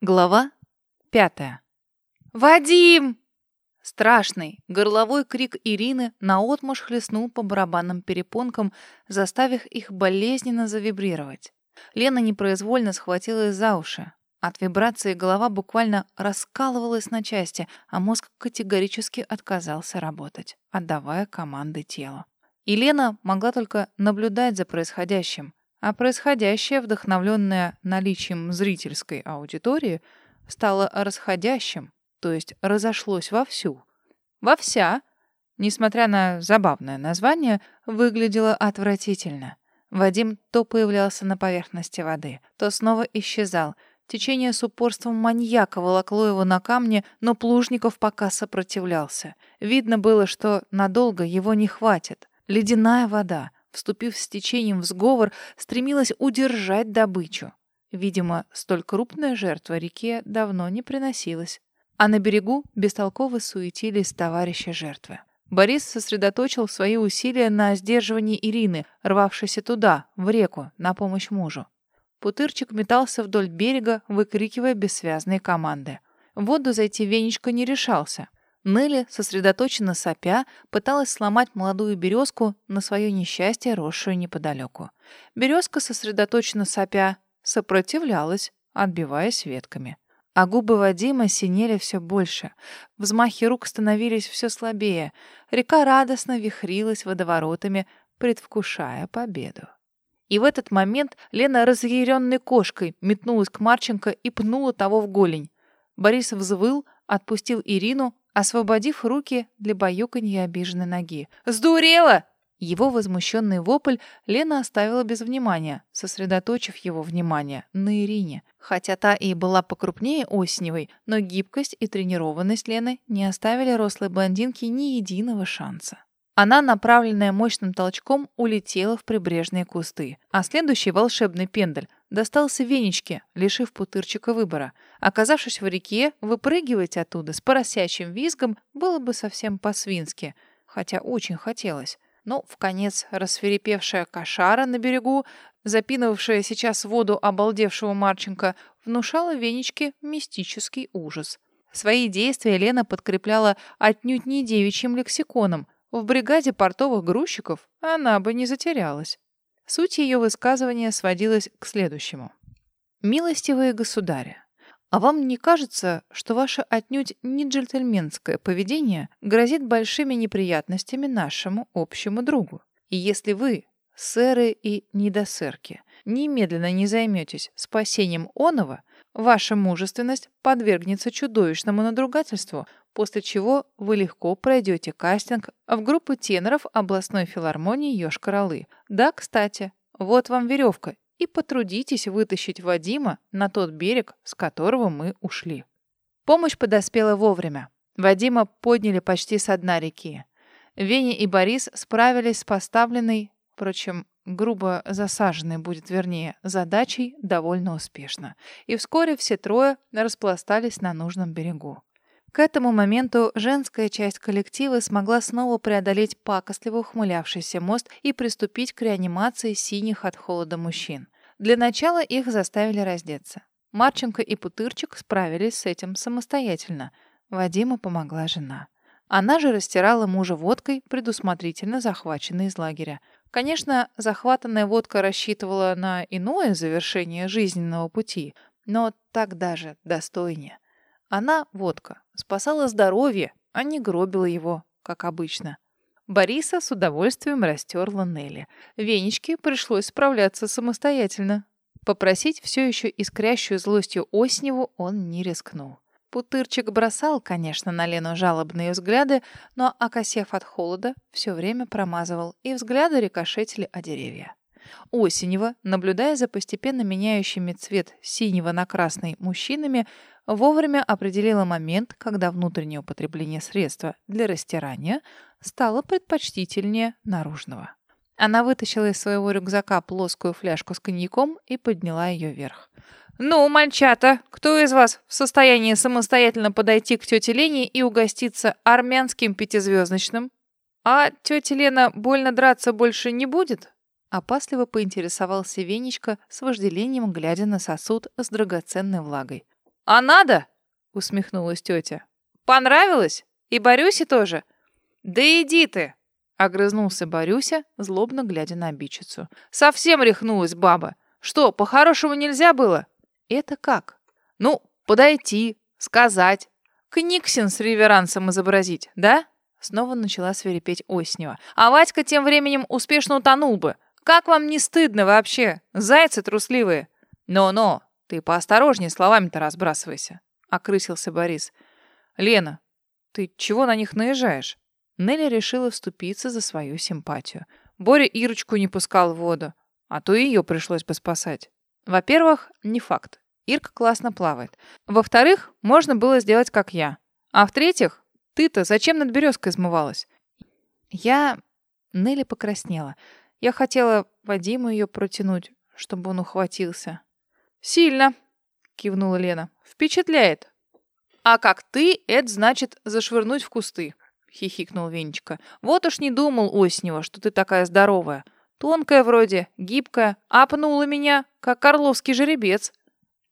Глава пятая. «Вадим!» Страшный, горловой крик Ирины наотмашь хлестнул по барабанным перепонкам, заставив их болезненно завибрировать. Лена непроизвольно схватилась за уши. От вибрации голова буквально раскалывалась на части, а мозг категорически отказался работать, отдавая команды телу. И Лена могла только наблюдать за происходящим, а происходящее, вдохновленное наличием зрительской аудитории, стало расходящим, то есть разошлось вовсю. Вовся, несмотря на забавное название, выглядело отвратительно. Вадим то появлялся на поверхности воды, то снова исчезал. Течение с упорством маньяка волокло его на камне, но Плужников пока сопротивлялся. Видно было, что надолго его не хватит. Ледяная вода — вступив с течением в сговор, стремилась удержать добычу. Видимо, столь крупная жертва реке давно не приносилась. А на берегу бестолково суетились товарищи жертвы. Борис сосредоточил свои усилия на сдерживании Ирины, рвавшейся туда, в реку, на помощь мужу. Путырчик метался вдоль берега, выкрикивая бессвязные команды. В воду зайти Венечка не решался. Нелли, сосредоточенно сопя, пыталась сломать молодую березку на свое несчастье, росшую неподалеку. Березка, сосредоточенно сопя, сопротивлялась, отбиваясь ветками. А губы Вадима синели все больше. Взмахи рук становились все слабее. Река радостно вихрилась водоворотами, предвкушая победу. И в этот момент Лена разъяренной кошкой метнулась к Марченко и пнула того в голень. Борис взвыл, отпустил Ирину, освободив руки для баюканья обиженной ноги. «Сдурела!» Его возмущенный вопль Лена оставила без внимания, сосредоточив его внимание на Ирине. Хотя та и была покрупнее Осеневой, но гибкость и тренированность Лены не оставили рослой блондинке ни единого шанса. Она, направленная мощным толчком, улетела в прибрежные кусты, а следующий волшебный пендель достался Венечке, лишив путырчика выбора. Оказавшись в реке, выпрыгивать оттуда с поросячьим визгом было бы совсем по-свински, хотя очень хотелось. Но, в конец, рассверепевшая кошара на берегу, запинывавшая сейчас воду обалдевшего Марченко, внушала Венечке мистический ужас. Свои действия Лена подкрепляла отнюдь не девичьим лексиконом. В бригаде портовых грузчиков она бы не затерялась. Суть ее высказывания сводилась к следующему. «Милостивые государи, а вам не кажется, что ваше отнюдь не джентльменское поведение грозит большими неприятностями нашему общему другу? И если вы, сэры и недосерки, немедленно не займетесь спасением оного, ваша мужественность подвергнется чудовищному надругательству, после чего вы легко пройдете кастинг в группу теноров областной филармонии Ёж-Королы. Да, кстати, вот вам веревка, и потрудитесь вытащить Вадима на тот берег, с которого мы ушли. Помощь подоспела вовремя. Вадима подняли почти с дна реки. Веня и Борис справились с поставленной, впрочем, грубо засаженной будет вернее, задачей довольно успешно. И вскоре все трое распластались на нужном берегу. К этому моменту женская часть коллектива смогла снова преодолеть пакостливо ухмылявшийся мост и приступить к реанимации синих от холода мужчин. Для начала их заставили раздеться. Марченко и Путырчик справились с этим самостоятельно. Вадиму помогла жена. Она же растирала мужа водкой, предусмотрительно захваченной из лагеря. Конечно, захватанная водка рассчитывала на иное завершение жизненного пути, но так даже достойнее. Она, водка, спасала здоровье, а не гробила его, как обычно. Бориса с удовольствием растерла Нелли. Венечке пришлось справляться самостоятельно. Попросить все еще искрящую злостью Осневу он не рискнул. Путырчик бросал, конечно, на Лену жалобные взгляды, но, окосев от холода, все время промазывал, и взгляды рикошетили о деревья. Осенева, наблюдая за постепенно меняющими цвет синего на красный мужчинами, вовремя определила момент, когда внутреннее употребление средства для растирания стало предпочтительнее наружного. Она вытащила из своего рюкзака плоскую фляжку с коньяком и подняла ее вверх. «Ну, мальчата, кто из вас в состоянии самостоятельно подойти к тете Лене и угоститься армянским пятизвездочным? А тетя Лена больно драться больше не будет?» Опасливо поинтересовался Венечка с вожделением, глядя на сосуд с драгоценной влагой. «А надо?» — усмехнулась тетя. «Понравилось? И Борюсе тоже?» «Да иди ты!» — огрызнулся Борюся, злобно глядя на обидчицу. «Совсем рехнулась баба. Что, по-хорошему нельзя было?» «Это как?» «Ну, подойти, сказать. Книксин с реверансом изобразить, да?» Снова начала свирепеть Оснева. «А Вадька тем временем успешно утонул бы. Как вам не стыдно вообще? Зайцы трусливые!» «Но-но, ты поосторожнее словами-то разбрасывайся», — окрысился Борис. «Лена, ты чего на них наезжаешь?» Нелли решила вступиться за свою симпатию. Боря Ирочку не пускал в воду, а то ее пришлось бы спасать. Во-первых, не факт. Ирка классно плавает. Во-вторых, можно было сделать, как я. А в-третьих, ты-то зачем над березкой измывалась? Я... Нелли покраснела. Я хотела Вадиму ее протянуть, чтобы он ухватился. «Сильно!» — кивнула Лена. «Впечатляет!» «А как ты, это значит зашвырнуть в кусты!» — хихикнул Венечка. «Вот уж не думал, Оснева, что ты такая здоровая. Тонкая вроде, гибкая, апнула меня, как орловский жеребец».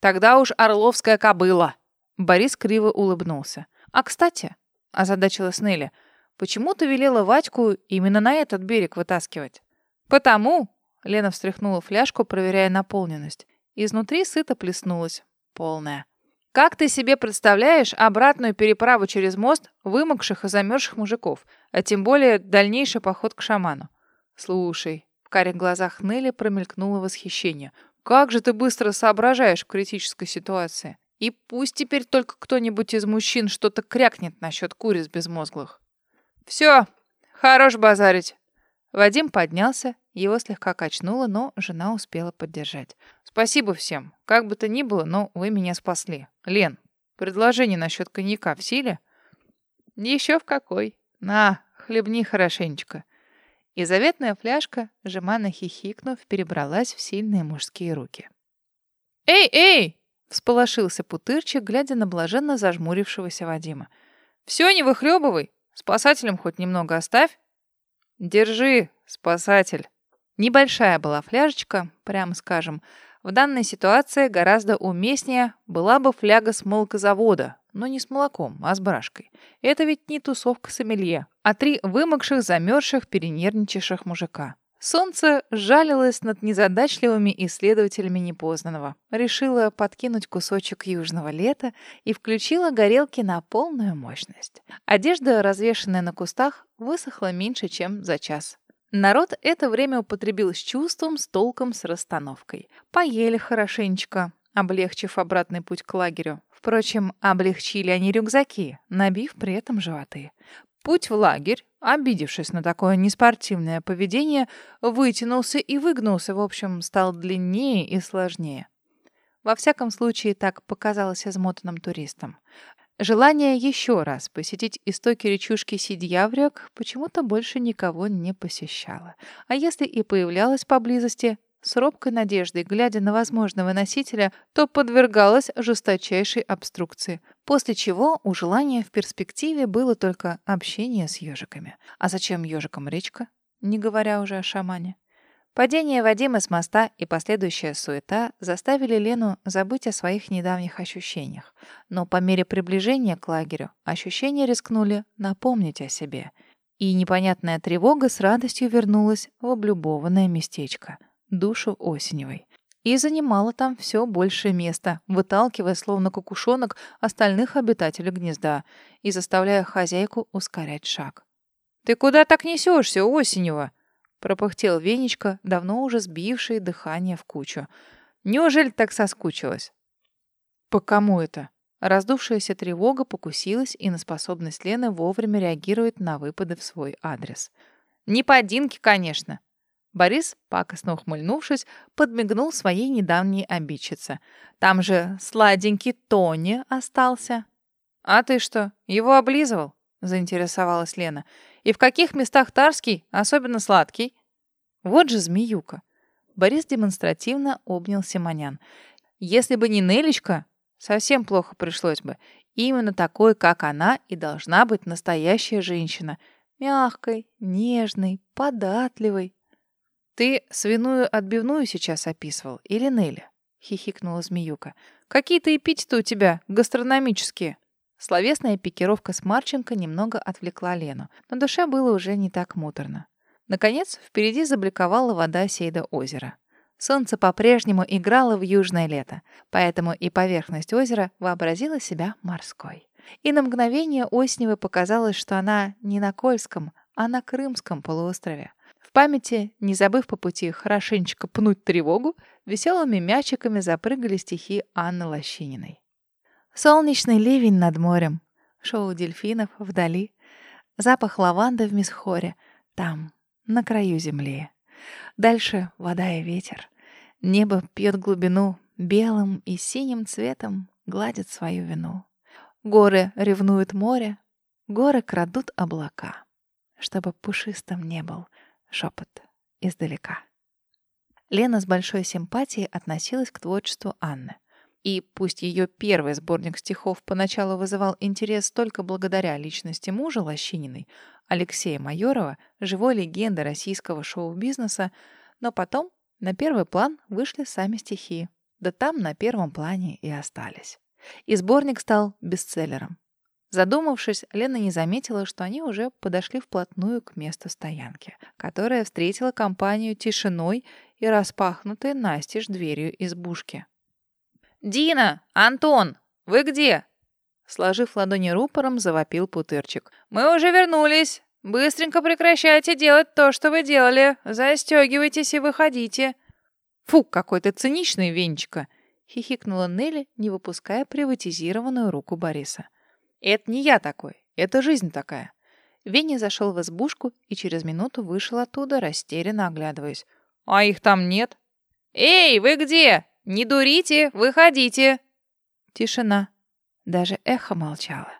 «Тогда уж орловская кобыла!» Борис криво улыбнулся. «А, кстати, озадачилась Нелли. «Почему ты велела Вадьку именно на этот берег вытаскивать?» «Потому...» — Лена встряхнула фляжку, проверяя наполненность. Изнутри сыто плеснулась. Полная. «Как ты себе представляешь обратную переправу через мост вымокших и замерзших мужиков, а тем более дальнейший поход к шаману?» «Слушай...» — в карих глазах Нелли промелькнуло восхищение. «Как же ты быстро соображаешь в критической ситуации!» И пусть теперь только кто-нибудь из мужчин что-то крякнет насчет куриц безмозглых. Все, хорош базарить. Вадим поднялся, его слегка качнуло, но жена успела поддержать. Спасибо всем. Как бы то ни было, но вы меня спасли. Лен, предложение насчет коньяка в силе? Еще в какой. На, хлебни хорошенечко. И заветная фляжка, жеманно хихикнув, перебралась в сильные мужские руки. «Эй, эй!» Всполошился путырчик, глядя на блаженно зажмурившегося Вадима. «Все, не выхлебывай! Спасателям хоть немного оставь!» «Держи, спасатель!» Небольшая была фляжечка, прямо скажем. В данной ситуации гораздо уместнее была бы фляга с молокозавода, но не с молоком, а с брашкой. Это ведь не тусовка сомелье, а три вымокших, замерзших, перенервничавших мужика. Солнце жалилось над незадачливыми исследователями непознанного, решило подкинуть кусочек южного лета и включила горелки на полную мощность. Одежда, развешанная на кустах, высохла меньше, чем за час. Народ это время употребил с чувством, с толком, с расстановкой. Поели хорошенечко, облегчив обратный путь к лагерю. Впрочем, облегчили они рюкзаки, набив при этом животы. Путь в лагерь, обидевшись на такое неспортивное поведение, вытянулся и выгнулся, в общем, стал длиннее и сложнее. Во всяком случае, так показалось измотанным туристам. Желание еще раз посетить истоки речушки Сидьяврёк почему-то больше никого не посещало. А если и появлялось поблизости, с робкой надеждой, глядя на возможного носителя, то подвергалась жесточайшей обструкции, после чего у желания в перспективе было только общение с ежиками. А зачем ежикам речка, не говоря уже о шамане? Падение Вадима с моста и последующая суета заставили Лену забыть о своих недавних ощущениях. Но по мере приближения к лагерю ощущения рискнули напомнить о себе. И непонятная тревога с радостью вернулась в облюбованное местечко душу Осеневой. И занимала там все большее место, выталкивая, словно кукушонок, остальных обитателей гнезда и заставляя хозяйку ускорять шаг. «Ты куда так несешься, Осенева?» — пропыхтел Венечка, давно уже сбивший дыхание в кучу. «Неужели так соскучилась?» «По кому это?» Раздувшаяся тревога покусилась и на способность Лены вовремя реагировать на выпады в свой адрес. «Не по Динке, конечно. Борис, пакостно ухмыльнувшись, подмигнул своей недавней обидчице. «Там же сладенький Тони остался». «А ты что, его облизывал?» — заинтересовалась Лена. «И в каких местах Тарский особенно сладкий?» «Вот же змеюка!» Борис демонстративно обнял Симонян. «Если бы не Нелечка, совсем плохо пришлось бы. Именно такой, как она, и должна быть настоящая женщина. Мягкой, нежной, податливой, «Ты свиную отбивную сейчас описывал или Нелли?» — хихикнула змеюка. «Какие-то эпитеты у тебя гастрономические». Словесная пикировка с Марченко немного отвлекла Лену. На душе было уже не так муторно. Наконец, впереди забликовала вода Сейда озера. Солнце по-прежнему играло в южное лето, поэтому и поверхность озера вообразила себя морской. И на мгновение Осневой показалось, что она не на Кольском, а на Крымском полуострове. Памяти, не забыв по пути хорошенечко пнуть тревогу, веселыми мячиками запрыгали стихи Анны Лощининой. Солнечный ливень над морем, шоу дельфинов вдали, запах лаванды в мисхоре, там, на краю земли. Дальше вода и ветер. Небо пьет глубину, белым и синим цветом гладит свою вину. Горы ревнуют море, горы крадут облака, чтобы пушистым не был шепот издалека. Лена с большой симпатией относилась к творчеству Анны. И пусть ее первый сборник стихов поначалу вызывал интерес только благодаря личности мужа Лощининой, Алексея Майорова, живой легенды российского шоу-бизнеса, но потом на первый план вышли сами стихи. Да там на первом плане и остались. И сборник стал бестселлером. Задумавшись, Лена не заметила, что они уже подошли вплотную к месту стоянки, которая встретила компанию тишиной и распахнутой настежь дверью избушки. «Дина! Антон! Вы где?» Сложив ладони рупором, завопил Путырчик. «Мы уже вернулись! Быстренько прекращайте делать то, что вы делали! Застегивайтесь и выходите!» «Фу, какой ты циничный, Венечка!» — хихикнула Нелли, не выпуская приватизированную руку Бориса. «Это не я такой, это жизнь такая». Веня зашел в избушку и через минуту вышел оттуда, растерянно оглядываясь. «А их там нет?» «Эй, вы где? «Не дурите, выходите!» Тишина. Даже эхо молчало.